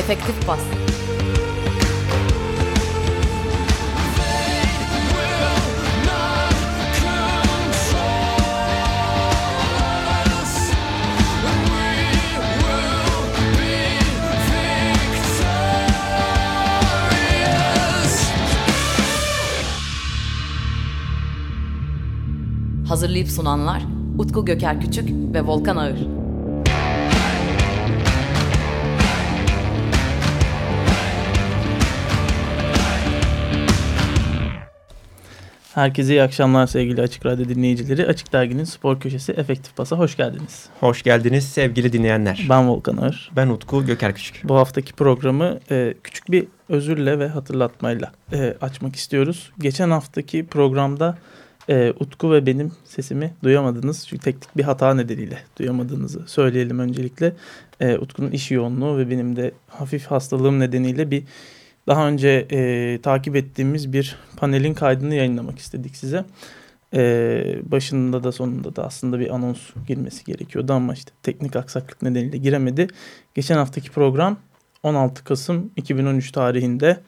Efektif bas. Hazırlayıp sunanlar Utku Göker Küçük ve Volkan Ağır. Herkese iyi akşamlar sevgili Açık Radyo dinleyicileri. Açık Dergi'nin spor köşesi Efektif Pas'a hoş geldiniz. Hoş geldiniz sevgili dinleyenler. Ben Volkan Ağır. Ben Utku Göker Küçük. Bu haftaki programı e, küçük bir özürle ve hatırlatmayla e, açmak istiyoruz. Geçen haftaki programda e, Utku ve benim sesimi duyamadınız. Çünkü teknik bir hata nedeniyle duyamadığınızı söyleyelim öncelikle. E, Utku'nun iş yoğunluğu ve benim de hafif hastalığım nedeniyle bir daha önce e, takip ettiğimiz bir panelin kaydını yayınlamak istedik size. E, başında da sonunda da aslında bir anons girmesi gerekiyordu ama işte teknik aksaklık nedeniyle giremedi. Geçen haftaki program 16 Kasım 2013 tarihinde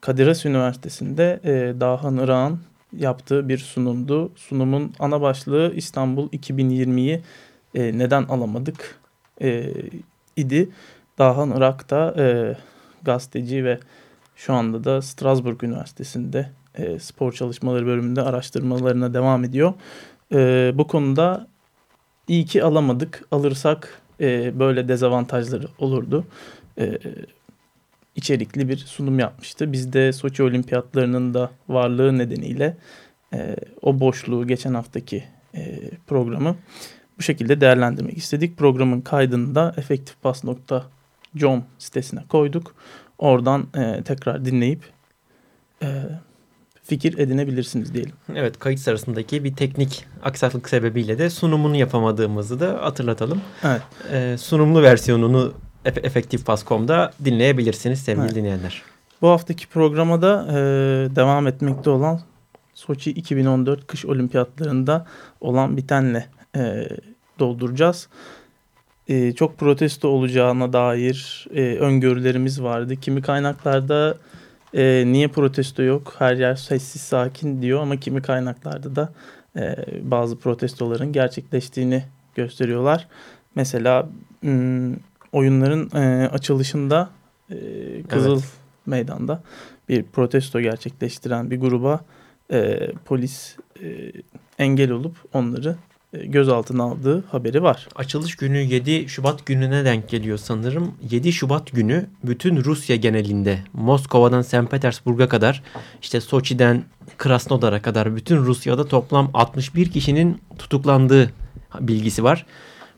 Kadir Üniversitesi'nde e, Dahan Irak'ın yaptığı bir sunumdu. Sunumun ana başlığı İstanbul 2020'yi e, neden alamadık e, idi. Dahan Irak'ta e, gazeteci ve şu anda da Strasbourg Üniversitesi'nde e, spor çalışmaları bölümünde araştırmalarına devam ediyor. E, bu konuda iyi ki alamadık. Alırsak e, böyle dezavantajları olurdu. E, içerikli bir sunum yapmıştı. Biz de Soçi Olimpiyatlarının da varlığı nedeniyle e, o boşluğu geçen haftaki e, programı bu şekilde değerlendirmek istedik. Programın kaydını da efektifpass.com sitesine koyduk. Oradan e, tekrar dinleyip e, fikir edinebilirsiniz diyelim. Evet kayıt sırasındaki bir teknik aksaklık sebebiyle de sunumunu yapamadığımızı da hatırlatalım. Evet. E, sunumlu versiyonunu efektifpass.com'da dinleyebilirsiniz sevgili evet. dinleyenler. Bu haftaki programa da e, devam etmekte olan Soçi 2014 kış olimpiyatlarında olan bitenle e, dolduracağız. E, çok protesto olacağına dair e, öngörülerimiz vardı. Kimi kaynaklarda e, niye protesto yok her yer sessiz sakin diyor ama kimi kaynaklarda da e, bazı protestoların gerçekleştiğini gösteriyorlar. Mesela m, oyunların e, açılışında e, Kızıl evet. Meydan'da bir protesto gerçekleştiren bir gruba e, polis e, engel olup onları gözaltına aldığı haberi var. Açılış günü 7 Şubat gününe denk geliyor sanırım. 7 Şubat günü bütün Rusya genelinde Moskova'dan St. Petersburg'a kadar işte Soçi'den Krasnodar'a kadar bütün Rusya'da toplam 61 kişinin tutuklandığı bilgisi var.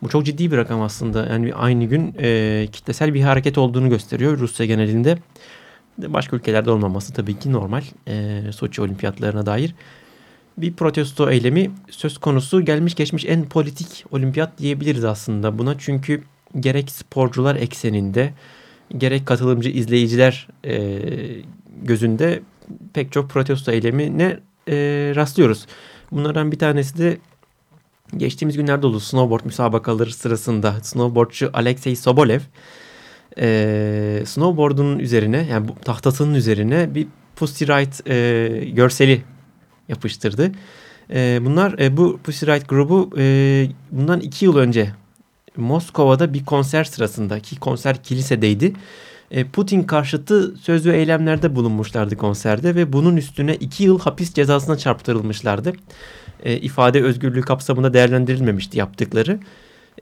Bu çok ciddi bir rakam aslında. Yani aynı gün e, kitlesel bir hareket olduğunu gösteriyor Rusya genelinde. Başka ülkelerde olmaması tabii ki normal. E, Soçi olimpiyatlarına dair bir protesto eylemi söz konusu gelmiş geçmiş en politik olimpiyat diyebiliriz aslında buna. Çünkü gerek sporcular ekseninde gerek katılımcı izleyiciler e, gözünde pek çok protesto eylemine e, rastlıyoruz. Bunlardan bir tanesi de geçtiğimiz günlerde oldu snowboard müsabakaları sırasında snowboardçu Alexey Sobolev e, snowboard'un üzerine yani tahtasının üzerine bir Pussy Riot e, görseli yapıştırdı. E, bunlar e, bu Pussy Riot grubu e, bundan iki yıl önce Moskova'da bir konser sırasında ki konser kilisedeydi. E, Putin karşıtı söz ve eylemlerde bulunmuşlardı konserde ve bunun üstüne iki yıl hapis cezasına çarptırılmışlardı. E, ifade özgürlüğü kapsamında değerlendirilmemişti yaptıkları.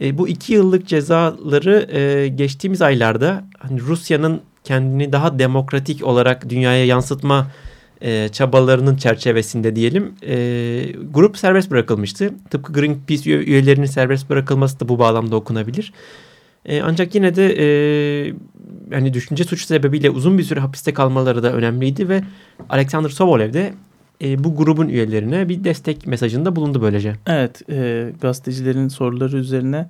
E, bu iki yıllık cezaları geçtiğimiz aylarda hani Rusya'nın kendini daha demokratik olarak dünyaya yansıtma e, çabalarının çerçevesinde diyelim e, grup serbest bırakılmıştı. Tıpkı Greenpeace üyelerinin serbest bırakılması da bu bağlamda okunabilir. E, ancak yine de e, hani düşünce suçu sebebiyle uzun bir süre hapiste kalmaları da önemliydi ve Alexander Sobolev de e, bu grubun üyelerine bir destek mesajında bulundu böylece. Evet e, gazetecilerin soruları üzerine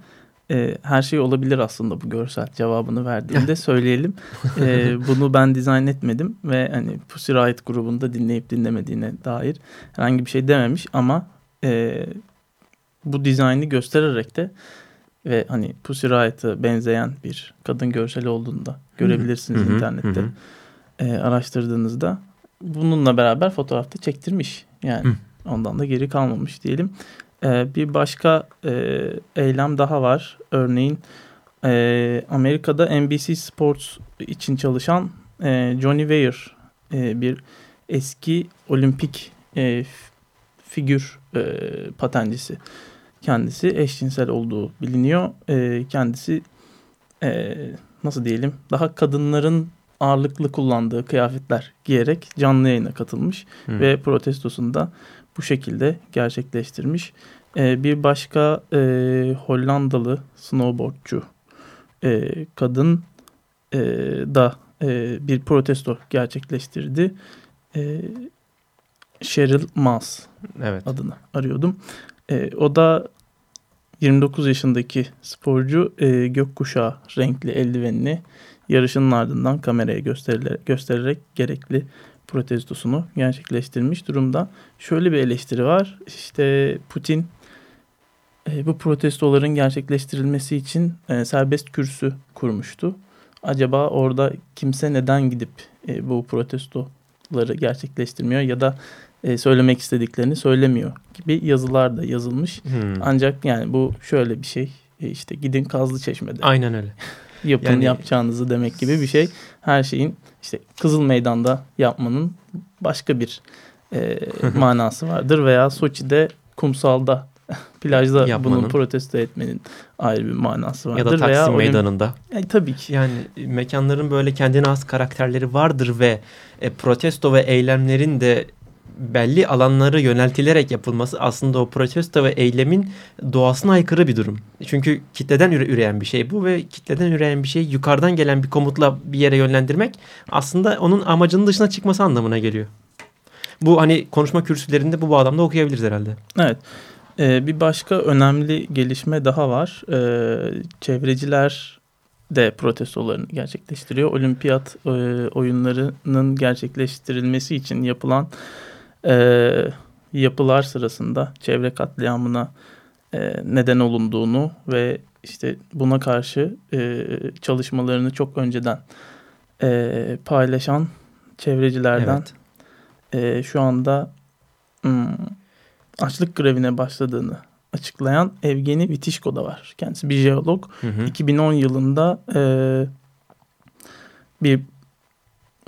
e, her şey olabilir aslında bu görsel cevabını verdiğinde söyleyelim. E, bunu ben dizayn etmedim ve hani Pussy Riot grubunda dinleyip dinlemediğine dair herhangi bir şey dememiş ama e, bu dizaynı göstererek de ve hani Pussy Riot'a benzeyen bir kadın görseli olduğunu da görebilirsiniz internette e, araştırdığınızda. Bununla beraber fotoğrafta çektirmiş. Yani Hı. ondan da geri kalmamış diyelim. E, bir başka e, eylem daha var. Örneğin e, Amerika'da NBC Sports için çalışan e, Johnny Weir e, bir eski olimpik e, figür e, patencisi. Kendisi eşcinsel olduğu biliniyor. E, kendisi e, nasıl diyelim daha kadınların ağırlıklı kullandığı kıyafetler giyerek canlı yayına katılmış Hı. ve protestosunu da bu şekilde gerçekleştirmiş. E, bir başka e, Hollandalı snowboardcu e, kadın e, da e, bir protesto gerçekleştirdi. E, Cheryl Maas Evet. adını arıyordum. E, o da 29 yaşındaki sporcu e, gökkuşağı renkli eldivenini yarışının ardından kameraya gösterilerek, göstererek gerekli protestosunu gerçekleştirmiş durumda. Şöyle bir eleştiri var. İşte Putin e, bu protestoların gerçekleştirilmesi için e, serbest kürsü kurmuştu. Acaba orada kimse neden gidip e, bu protestoları gerçekleştirmiyor ya da e, söylemek istediklerini söylemiyor gibi yazılar da yazılmış. Hı. Ancak yani bu şöyle bir şey e, işte gidin Kazlı Çeşme'de Aynen öyle. yapın Yani- yapacağınızı demek gibi bir şey. Her şeyin işte Kızıl Meydan'da yapmanın başka bir e, manası vardır veya Soçi'de kumsalda plajda Yapmanın. bunu protesto etmenin ayrı bir manası vardır. Ya da veya Taksim olim- Meydanı'nda. E, tabii ki. Yani mekanların böyle kendine has karakterleri vardır ve e, protesto ve eylemlerin de belli alanları yöneltilerek yapılması aslında o protesto ve eylemin doğasına aykırı bir durum. Çünkü kitleden üre- üreyen bir şey bu ve kitleden üreyen bir şey yukarıdan gelen bir komutla bir yere yönlendirmek aslında onun amacının dışına çıkması anlamına geliyor. Bu hani konuşma kürsülerinde bu bağlamda okuyabiliriz herhalde. Evet. Ee, bir başka önemli gelişme daha var. Ee, çevreciler de protestolarını gerçekleştiriyor. Olimpiyat e, oyunlarının gerçekleştirilmesi için yapılan e, yapılar sırasında çevre katliamına e, neden olunduğunu ve işte buna karşı e, çalışmalarını çok önceden e, paylaşan çevrecilerden Evet. e, şu anda hmm, açlık grevine başladığını açıklayan Evgeni Vitişko da var. Kendisi bir jeolog. Hı hı. 2010 yılında e, bir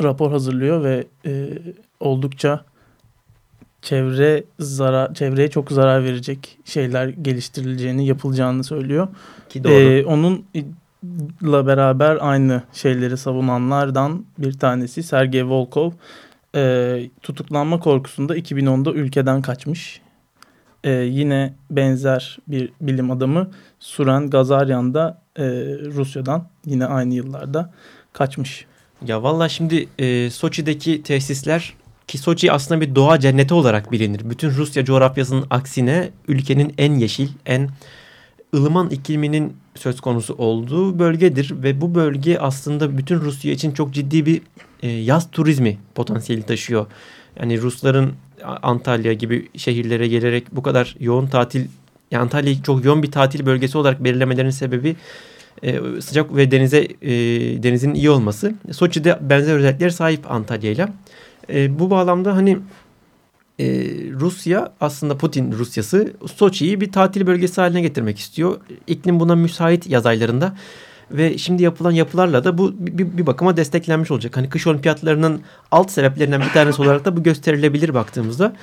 rapor hazırlıyor ve e, oldukça çevre zarar çevreye çok zarar verecek şeyler geliştirileceğini, yapılacağını söylüyor. Ki doğru. Ee, onunla beraber aynı şeyleri savunanlardan bir tanesi Sergey Volkov Ee, tutuklanma korkusunda 2010'da ülkeden kaçmış. Ee, yine benzer bir bilim adamı Suran Gazaryan da e, Rusya'dan yine aynı yıllarda kaçmış. Ya valla şimdi e, Soçi'deki tesisler ki Soçi aslında bir doğa cenneti olarak bilinir. Bütün Rusya coğrafyasının aksine ülkenin en yeşil, en ılıman ikliminin söz konusu olduğu bölgedir. Ve bu bölge aslında bütün Rusya için çok ciddi bir e, yaz turizmi potansiyeli taşıyor. Yani Rusların Antalya gibi şehirlere gelerek bu kadar yoğun tatil, yani Antalya'yı çok yoğun bir tatil bölgesi olarak belirlemelerinin sebebi e, sıcak ve denize e, denizin iyi olması. Soçi'de benzer özelliklere sahip Antalya'yla. E, bu bağlamda hani e, Rusya aslında Putin Rusyası Soçi'yi bir tatil bölgesi haline getirmek istiyor. İklim buna müsait yaz aylarında. Ve şimdi yapılan yapılarla da bu bir, bir bakıma desteklenmiş olacak. Hani kış olimpiyatlarının alt sebeplerinden bir tanesi olarak da bu gösterilebilir baktığımızda.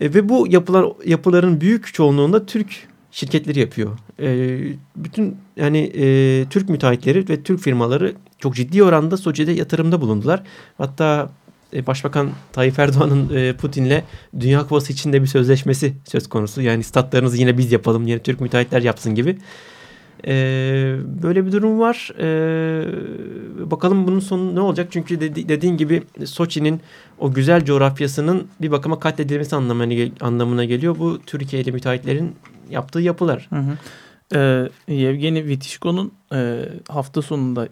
E, ve bu yapılar yapıların büyük çoğunluğunda Türk şirketleri yapıyor. E, bütün yani e, Türk müteahhitleri ve Türk firmaları çok ciddi oranda Soçi'de yatırımda bulundular. Hatta Başbakan Tayyip Erdoğan'ın e, Putin'le Dünya Kupası için de bir sözleşmesi söz konusu. Yani statlarınızı yine biz yapalım, yine Türk müteahhitler yapsın gibi. E, böyle bir durum var. E, bakalım bunun sonu ne olacak? Çünkü dedi, dediğin gibi Soçi'nin o güzel coğrafyasının bir bakıma katledilmesi anlamına geliyor. Bu Türkiye'li müteahhitlerin yaptığı yapılar. Hı hı. Ee, Yevgeni Vitişko'nun e, hafta sonunda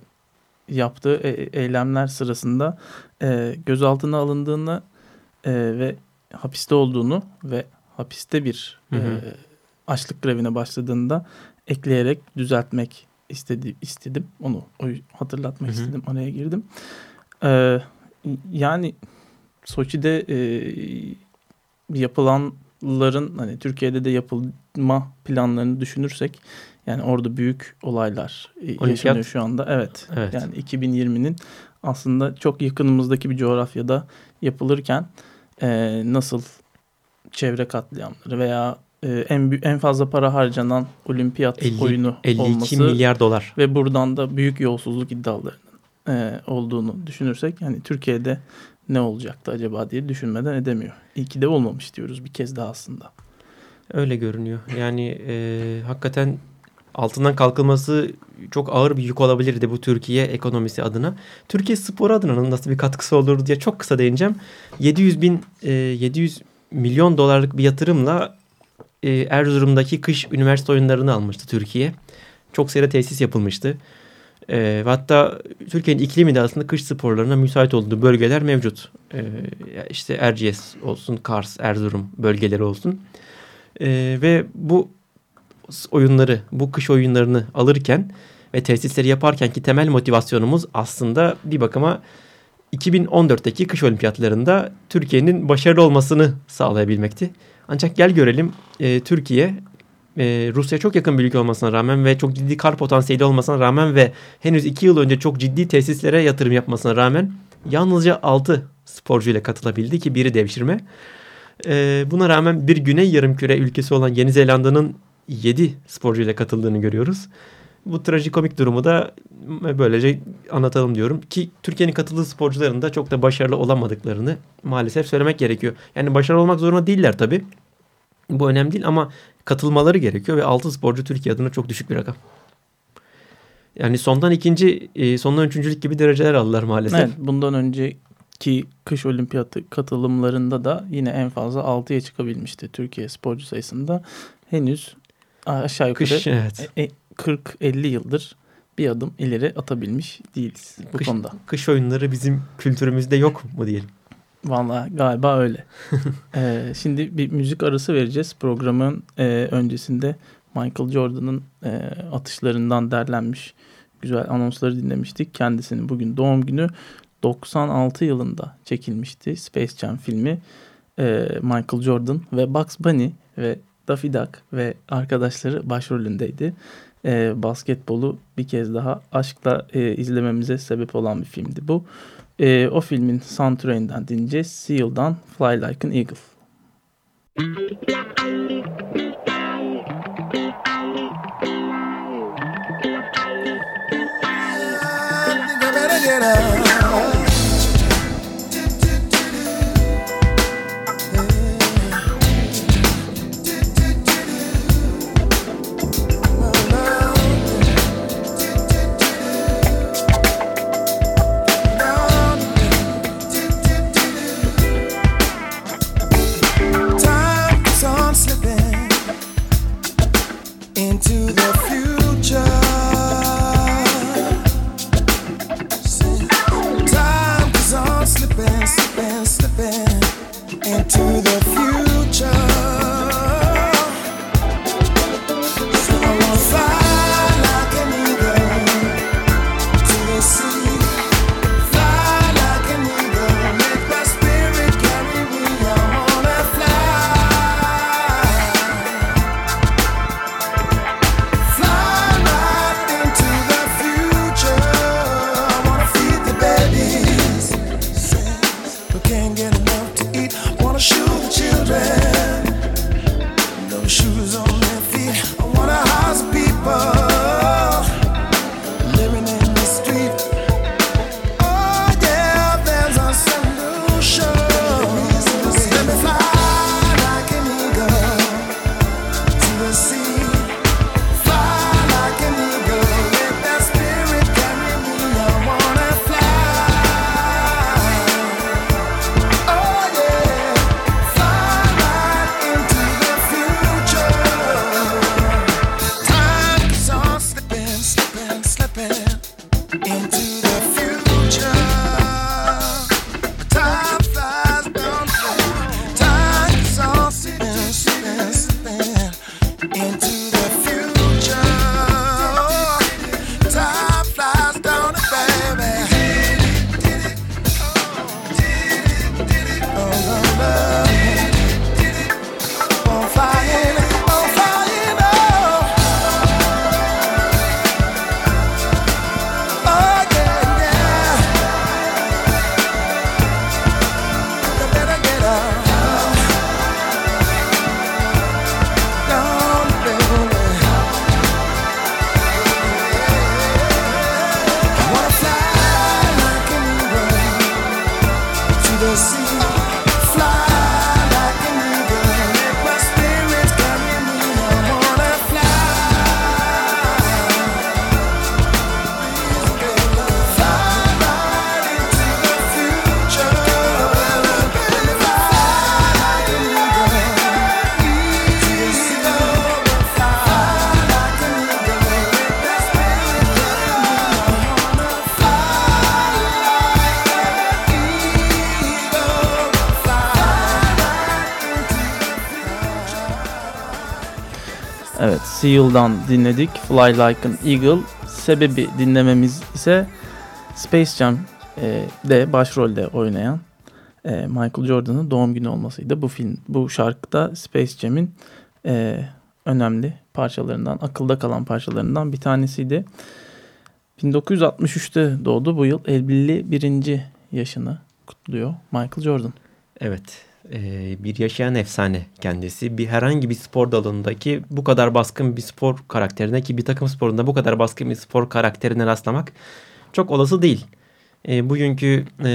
yaptığı e- eylemler sırasında e, gözaltına alındığını e, ve hapiste olduğunu ve hapiste bir Hı hı. e, açlık grevine başladığında ekleyerek düzeltmek istedi, istedim. Onu o, hatırlatmak Hı hı. istedim. Oraya girdim. Ee, yani Soçi'de e, yapılanların hani Türkiye'de de yapılma planlarını düşünürsek yani orada büyük olaylar e, Olimpiyat. yaşanıyor şu anda. Evet. Evet. Yani 2020'nin aslında çok yakınımızdaki bir coğrafyada yapılırken e, nasıl çevre katliamları veya e, en en fazla para harcanan olimpiyat 50 oyunu 52 olması milyar dolar. ve buradan da büyük yolsuzluk iddialarının e, olduğunu düşünürsek yani Türkiye'de ne olacaktı acaba diye düşünmeden edemiyor. İyi ki de olmamış diyoruz bir kez daha aslında. Öyle görünüyor. Yani e, hakikaten altından kalkılması çok ağır bir yük olabilirdi bu Türkiye ekonomisi adına. Türkiye spor adına nasıl bir katkısı olur diye çok kısa değineceğim. 700 bin e, 700 milyon dolarlık bir yatırımla e, Erzurum'daki kış üniversite oyunlarını almıştı Türkiye. Çok sayıda tesis yapılmıştı. E, ve hatta Türkiye'nin iklimi de aslında kış sporlarına müsait olduğu bölgeler mevcut. E, işte Erciyes olsun, Kars, Erzurum bölgeleri olsun. E, ve bu oyunları, bu kış oyunlarını alırken ve tesisleri yaparken ki temel motivasyonumuz aslında bir bakıma 2014'teki kış olimpiyatlarında Türkiye'nin başarılı olmasını sağlayabilmekti. Ancak gel görelim e, Türkiye e, Rusya çok yakın bir ülke olmasına rağmen ve çok ciddi kar potansiyeli olmasına rağmen ve henüz 2 yıl önce çok ciddi tesislere yatırım yapmasına rağmen yalnızca 6 sporcuyla katılabildi ki biri devşirme. E, buna rağmen bir güney yarımküre ülkesi olan Yeni Zelanda'nın 7 sporcuyla katıldığını görüyoruz. Bu trajikomik durumu da böylece anlatalım diyorum. Ki Türkiye'nin katıldığı sporcuların da çok da başarılı olamadıklarını maalesef söylemek gerekiyor. Yani başarılı olmak zorunda değiller tabii. Bu önemli değil ama katılmaları gerekiyor ve 6 sporcu Türkiye adına çok düşük bir rakam. Yani sondan ikinci, e, sondan üçüncülük gibi dereceler aldılar maalesef. Evet, bundan önceki kış olimpiyatı katılımlarında da yine en fazla 6'ya çıkabilmişti Türkiye sporcu sayısında. Henüz aşağı yukarı Kış, evet. e- e- 40-50 yıldır bir adım ileri atabilmiş değiliz bu Kış, konuda. kış oyunları bizim kültürümüzde yok mu diyelim. Vallahi galiba öyle. Ee, şimdi bir müzik arası vereceğiz. Programın e, öncesinde Michael Jordan'ın e, atışlarından derlenmiş güzel anonsları dinlemiştik. Kendisinin bugün doğum günü 96 yılında çekilmişti Space Jam filmi. Ee, Michael Jordan ve Bugs Bunny ve Daffy Duck ve arkadaşları başrolündeydi. Ee, basketbolu bir kez daha aşkla e, izlememize sebep olan bir filmdi bu. Ee, o filmin soundtrack'inden dinleyeceğiz. Seal'dan Fly Like an Eagle. get. into Seal'dan dinledik Fly Like an Eagle. Sebebi dinlememiz ise Space Jam e, de başrolde oynayan e, Michael Jordan'ın doğum günü olmasıydı. Bu film, bu şarkıda Space Jam'in e, önemli parçalarından, akılda kalan parçalarından bir tanesiydi. 1963'te doğdu. Bu yıl 51. yaşını kutluyor Michael Jordan. Evet. E, bir yaşayan efsane kendisi. Bir herhangi bir spor dalındaki bu kadar baskın bir spor karakterine ki bir takım sporunda bu kadar baskın bir spor karakterine rastlamak çok olası değil. E, bugünkü e,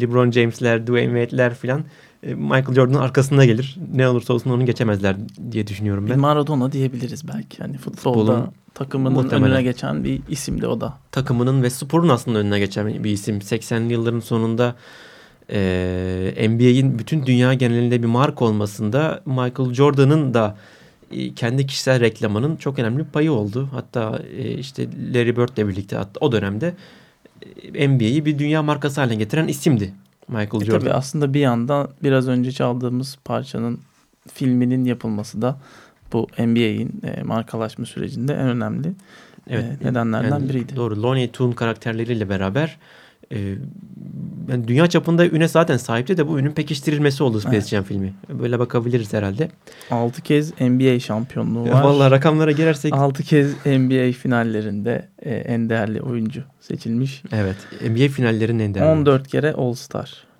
LeBron James'ler, Dwayne Wade'ler filan e, Michael Jordan'ın arkasında gelir. Ne olursa olsun onu geçemezler diye düşünüyorum Bir ben. Maradona diyebiliriz belki. Hani futbolda Futbolun takımının muhtemelen. önüne geçen bir isimdi o da. takımının ve sporun aslında önüne geçen bir isim. 80'li yılların sonunda e, NBA'in bütün dünya genelinde bir marka olmasında Michael Jordan'ın da e, kendi kişisel reklamının çok önemli bir payı oldu. Hatta e, işte Larry Bird'le birlikte hatta o dönemde e, NBA'yi bir dünya markası haline getiren isimdi Michael E Jordan. tabii aslında bir yandan biraz önce çaldığımız parçanın filminin yapılması da bu NBA'in e, markalaşma sürecinde en önemli Evet, e, nedenlerden yani biriydi. Doğru. Looney Tunes karakterleriyle beraber e, yani dünya çapında üne zaten sahipti de bu ünün pekiştirilmesi oldu Space Evet. Jam filmi. Böyle bakabiliriz herhalde. 6 kez NBA şampiyonluğu var. Vallahi rakamlara girersek 6 kez NBA finallerinde e, en değerli oyuncu seçilmiş. evet NBA finallerinin en değerli. 14 kere All Star.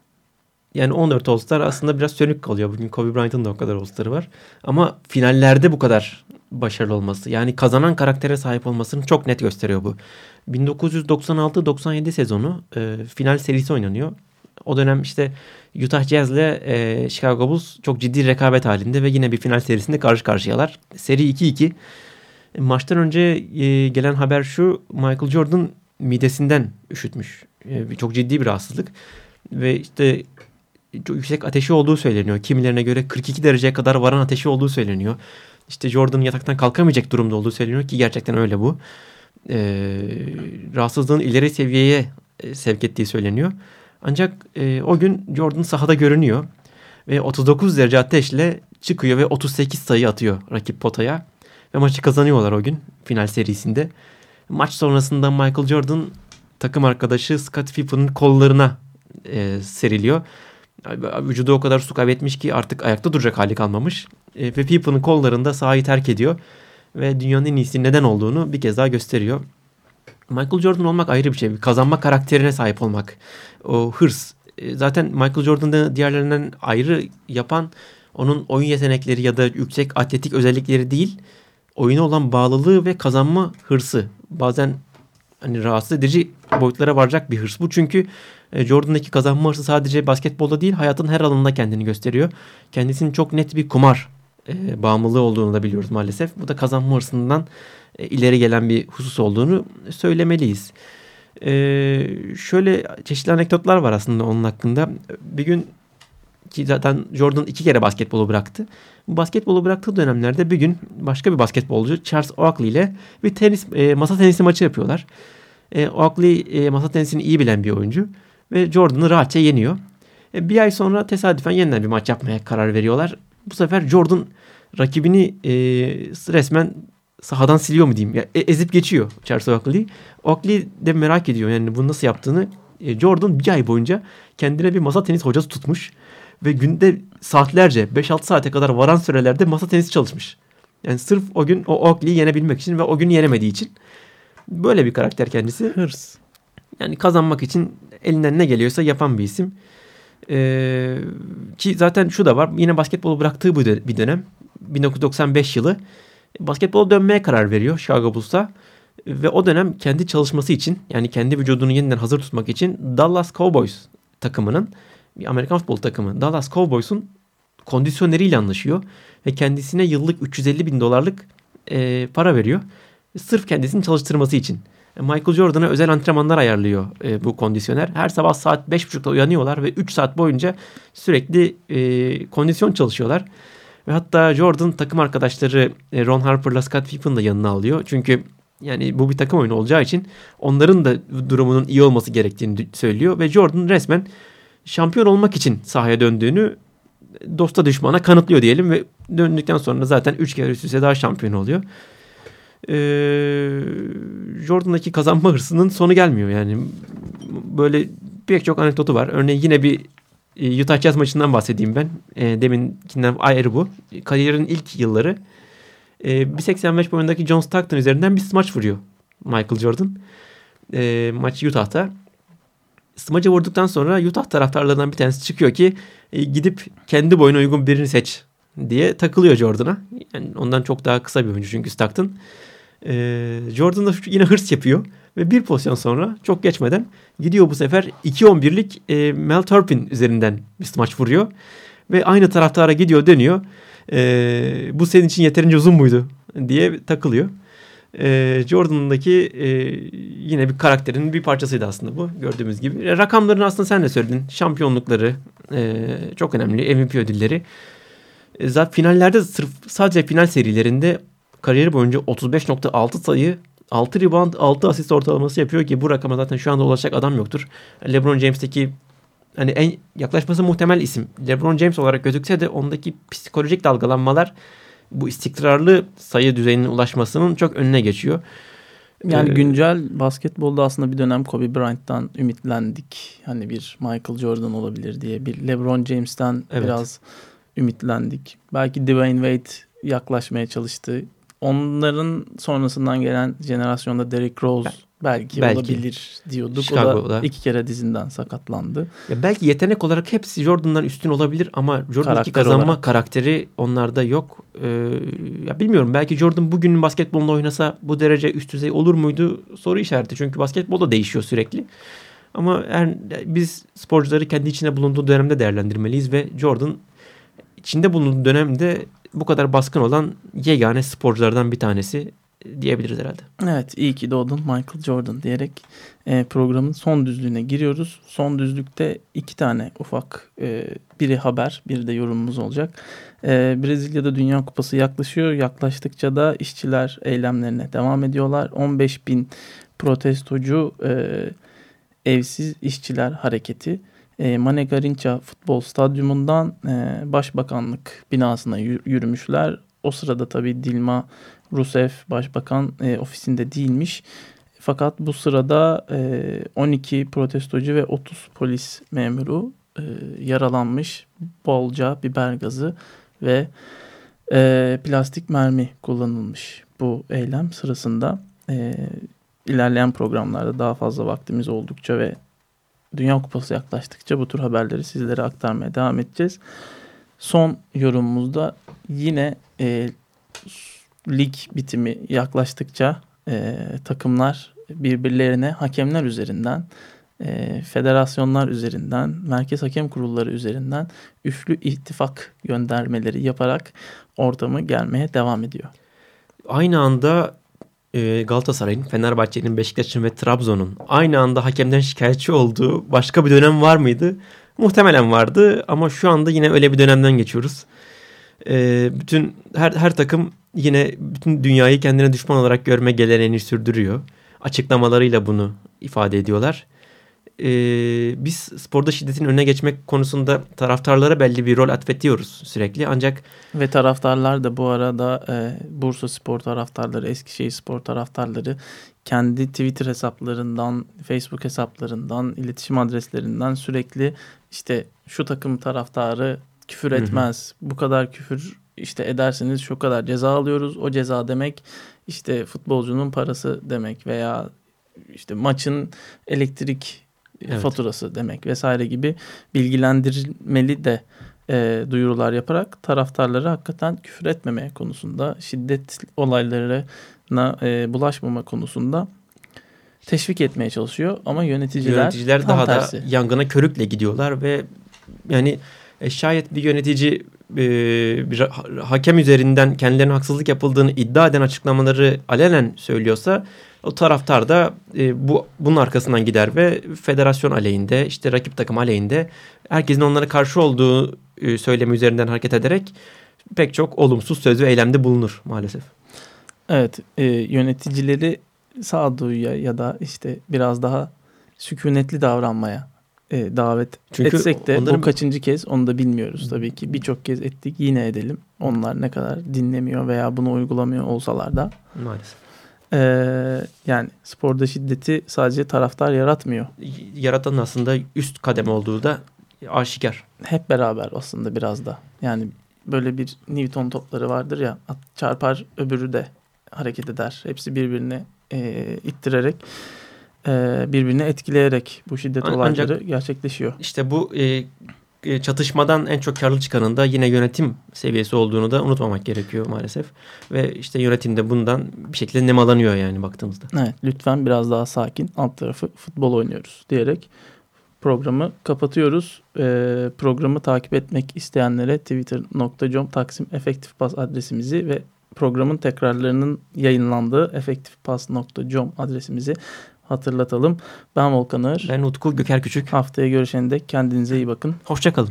Yani 14 All-Star aslında biraz sönük kalıyor. Bugün Kobe Bryant'ın da o kadar All-Star'ı var. Ama finallerde bu kadar başarılı olması yani kazanan karaktere sahip olmasını çok net gösteriyor bu. 1996-97 sezonu e, final serisi oynanıyor. O dönem işte Utah Jazz ile e, Chicago Bulls çok ciddi rekabet halinde ve yine bir final serisinde karşı karşıyalar. Seri 2-2. E, Maçtan önce e, gelen haber şu Michael Jordan midesinden üşütmüş. E, çok ciddi bir rahatsızlık. Ve işte çok yüksek ateşi olduğu söyleniyor. Kimilerine göre 42 dereceye kadar varan ateşi olduğu söyleniyor. İşte Jordan yataktan kalkamayacak durumda olduğu söyleniyor ki gerçekten öyle bu. Ee, rahatsızlığın ileri seviyeye e, sevk ettiği söyleniyor. Ancak e, o gün Jordan sahada görünüyor ve 39 derece ateşle çıkıyor ve 38 sayı atıyor rakip potaya ve maçı kazanıyorlar o gün final serisinde. Maç sonrasında Michael Jordan takım arkadaşı Scott Pippen'ın kollarına e, seriliyor. Vücudu o kadar su kaybetmiş ki artık ayakta duracak hali kalmamış. E, ve Pippen'ın kollarında sahayı terk ediyor. Ve dünyanın en iyisi neden olduğunu bir kez daha gösteriyor. Michael Jordan olmak ayrı bir şey. Kazanma karakterine sahip olmak. O hırs. E, zaten Michael Jordan'ı diğerlerinden ayrı yapan onun oyun yetenekleri ya da yüksek atletik özellikleri değil. Oyuna olan bağlılığı ve kazanma hırsı. Bazen hani rahatsız edici boyutlara varacak bir hırs bu. Çünkü e, Jordan'daki kazanma hırsı sadece basketbolda değil hayatın her alanında kendini gösteriyor. Kendisinin çok net bir kumar e, bağımlılığı olduğunu da biliyoruz maalesef. Bu da kazanma hırsından e, ileri gelen bir husus olduğunu söylemeliyiz. E, şöyle çeşitli anekdotlar var aslında onun hakkında. Bir gün ki zaten Jordan iki kere basketbolu bıraktı. Bu basketbolu bıraktığı dönemlerde bir gün başka bir basketbolcu Charles Oakley ile bir tenis e, masa tenisi maçı yapıyorlar. E, Oakley e, masa tenisini iyi bilen bir oyuncu ve Jordan'ı rahatça yeniyor. E, bir ay sonra tesadüfen yeniden bir maç yapmaya karar veriyorlar. Bu sefer Jordan rakibini e, resmen sahadan siliyor mu diyeyim. Ya, e- ezip geçiyor Charles Oakley. Oakley de merak ediyor yani bunu nasıl yaptığını. E, Jordan bir ay boyunca kendine bir masa tenis hocası tutmuş. Ve günde saatlerce 5-6 saate kadar varan sürelerde masa tenisi çalışmış. Yani sırf o gün o Oakley'i yenebilmek için ve o gün yenemediği için. Böyle bir karakter kendisi. Hırs. Yani kazanmak için elinden ne geliyorsa yapan bir isim. Ee, ki zaten şu da var. Yine basketbolu bıraktığı bir dönem. 1995 yılı. Basketbola dönmeye karar veriyor Chicago Bulls'a. Ve o dönem kendi çalışması için yani kendi vücudunu yeniden hazır tutmak için Dallas Cowboys takımının bir Amerikan futbol takımı Dallas Cowboys'un kondisyoneriyle anlaşıyor. Ve kendisine yıllık 350 bin dolarlık e, para veriyor. Sırf kendisini çalıştırması için. Michael Jordan'a özel antrenmanlar ayarlıyor e, bu kondisyoner. Her sabah saat 5.30'da uyanıyorlar ve 3 saat boyunca sürekli e, kondisyon çalışıyorlar. Ve hatta Jordan takım arkadaşları e, Ron Harper'la Scott Pippen da yanına alıyor. Çünkü yani bu bir takım oyunu olacağı için onların da durumunun iyi olması gerektiğini söylüyor. Ve Jordan resmen şampiyon olmak için sahaya döndüğünü dosta düşmana kanıtlıyor diyelim ve döndükten sonra zaten 3 kere üst üste daha şampiyon oluyor. Ee, Jordan'daki kazanma hırsının sonu gelmiyor yani. Böyle pek çok anekdotu var. Örneğin yine bir e, Utah Jazz maçından bahsedeyim ben. E, deminkinden ayrı bu. Kariyerin ilk yılları e, 1.85 boyundaki John Stockton üzerinden bir smaç vuruyor Michael Jordan. E, maç Utah'ta. Smacı vurduktan sonra Utah taraftarlarından bir tanesi çıkıyor ki e, gidip kendi boyuna uygun birini seç diye takılıyor Jordan'a. Yani ondan çok daha kısa bir oyuncu çünkü Stockton. E, Jordan da yine hırs yapıyor ve bir pozisyon sonra çok geçmeden gidiyor bu sefer 2-11'lik e, Mel Turpin üzerinden bir smaç vuruyor. Ve aynı taraftara gidiyor dönüyor. E, bu senin için yeterince uzun muydu diye takılıyor. E, Jordan'daki yine bir karakterin bir parçasıydı aslında bu gördüğümüz gibi. E, rakamlarını aslında sen de söyledin. Şampiyonlukları e, çok önemli. MVP ödülleri. E, zaten finallerde sırf sadece final serilerinde kariyeri boyunca 35.6 sayı 6 rebound 6 asist ortalaması yapıyor ki bu rakama zaten şu anda ulaşacak adam yoktur. LeBron James'teki hani en yaklaşması muhtemel isim. LeBron James olarak gözükse de ondaki psikolojik dalgalanmalar bu istikrarlı sayı düzeyine ulaşmasının çok önüne geçiyor. Yani Ee, güncel basketbolda aslında bir dönem Kobe Bryant'tan ümitlendik. Hani bir Michael Jordan olabilir diye. Bir LeBron James'ten Evet. biraz ümitlendik. Belki Dwayne Wade yaklaşmaya çalıştı. Onların sonrasından gelen jenerasyonda Derrick Rose belki, Belki. olabilir diyorduk. O Chicago'da. da iki kere dizinden sakatlandı. Ya belki yetenek olarak hepsi Jordan'dan üstün olabilir ama Jordan'daki kazanma olarak. karakteri onlarda yok. Ee, ya bilmiyorum belki Jordan bugünün basketbolunda oynasa bu derece üst düzey olur muydu soru işareti. Çünkü basketbol da değişiyor sürekli. Ama her, biz sporcuları kendi içinde bulunduğu dönemde değerlendirmeliyiz ve Jordan içinde bulunduğu dönemde bu kadar baskın olan yegane sporculardan bir tanesi diyebiliriz herhalde. Evet iyi ki doğdun Michael Jordan diyerek e, programın son düzlüğüne giriyoruz. Son düzlükte iki tane ufak e, biri haber biri de yorumumuz olacak. E, Brezilya'da Dünya Kupası yaklaşıyor. Yaklaştıkça da işçiler eylemlerine devam ediyorlar. 15 bin protestocu e, evsiz işçiler hareketi. E, Mane Garinca futbol stadyumundan e, başbakanlık binasına yü- yürümüşler. O sırada tabii Dilma Rousseff başbakan e, ofisinde değilmiş. Fakat bu sırada e, 12 protestocu ve 30 polis memuru e, yaralanmış. Bolca biber gazı ve e, plastik mermi kullanılmış bu eylem sırasında. E, ilerleyen programlarda daha fazla vaktimiz oldukça ve Dünya Kupası yaklaştıkça bu tür haberleri sizlere aktarmaya devam edeceğiz. Son yorumumuzda yine e, lig bitimi yaklaştıkça e, takımlar birbirlerine hakemler üzerinden, e, federasyonlar üzerinden, merkez hakem kurulları üzerinden üflü ittifak göndermeleri yaparak ortamı gelmeye devam ediyor. Aynı anda e, Galatasaray'ın, Fenerbahçe'nin, Beşiktaş'ın ve Trabzon'un aynı anda hakemden şikayetçi olduğu başka bir dönem var mıydı? Muhtemelen vardı ama şu anda yine öyle bir dönemden geçiyoruz. E, bütün her her takım yine bütün dünyayı kendine düşman olarak görme geleneğini sürdürüyor. Açıklamalarıyla bunu ifade ediyorlar. E, biz sporda şiddetin önüne geçmek konusunda taraftarlara belli bir rol atfediyoruz sürekli. Ancak Ve taraftarlar da bu arada e, Bursa Spor taraftarları, Eskişehir Spor taraftarları kendi Twitter hesaplarından, Facebook hesaplarından, iletişim adreslerinden sürekli işte şu takım taraftarı küfür Hı hı. etmez. Bu kadar küfür işte ederseniz şu kadar ceza alıyoruz. O ceza demek işte futbolcunun parası demek veya işte maçın elektrik Evet. faturası demek vesaire gibi bilgilendirmeli de e, duyurular yaparak taraftarları hakikaten küfür etmemeye konusunda şiddet olaylarına e, bulaşmama konusunda teşvik etmeye çalışıyor ama yöneticiler, yöneticiler daha tersi. da yangına körükle gidiyorlar ve yani e, şayet bir yönetici e, bir ha- hakem üzerinden kendilerine haksızlık yapıldığını iddia eden açıklamaları alenen söylüyorsa o taraftar da e, bu bunun arkasından gider ve federasyon aleyhinde işte rakip takım aleyhinde herkesin onlara karşı olduğu e, söylemi üzerinden hareket ederek pek çok olumsuz söz ve eylemde bulunur maalesef. Evet, e, yöneticileri sağduyuya ya da işte biraz daha sükunetli davranmaya e, davet Çünkü etsek de onların- bu kaçıncı kez onu da bilmiyoruz tabii ki. Birçok kez ettik yine edelim. Onlar ne kadar dinlemiyor veya bunu uygulamıyor olsalar da. Maalesef. E, yani sporda şiddeti sadece taraftar yaratmıyor. Yaratan aslında üst kadem olduğu da aşikar. Hep beraber aslında biraz da. Yani böyle bir Newton topları vardır ya çarpar öbürü de hareket eder. Hepsi birbirini e, ittirerek e, birbirini etkileyerek bu şiddet An- olayları ancak- gerçekleşiyor. İşte bu e, çatışmadan en çok karlı çıkanın da yine yönetim seviyesi olduğunu da unutmamak gerekiyor maalesef. Ve işte yönetim de bundan bir şekilde nemalanıyor yani baktığımızda. Evet lütfen biraz daha sakin alt tarafı futbol oynuyoruz diyerek programı kapatıyoruz. Ee, programı takip etmek isteyenlere twitter.com taksim efektif pas adresimizi ve programın tekrarlarının yayınlandığı efektifpas.com adresimizi hatırlatalım. Ben Volkan Ağır. Ben Utku Göker Küçük. Haftaya görüşene dek kendinize iyi bakın. Hoşçakalın.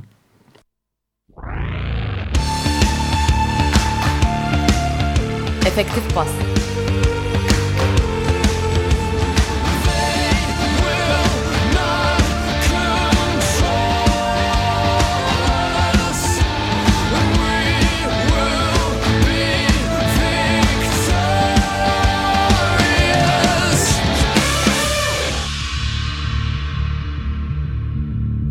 Efektif bas.